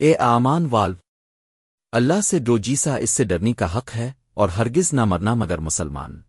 اے آمان والو، اللہ سے جو جیسا اس سے ڈرنی کا حق ہے اور ہرگز نہ مرنا مگر مسلمان۔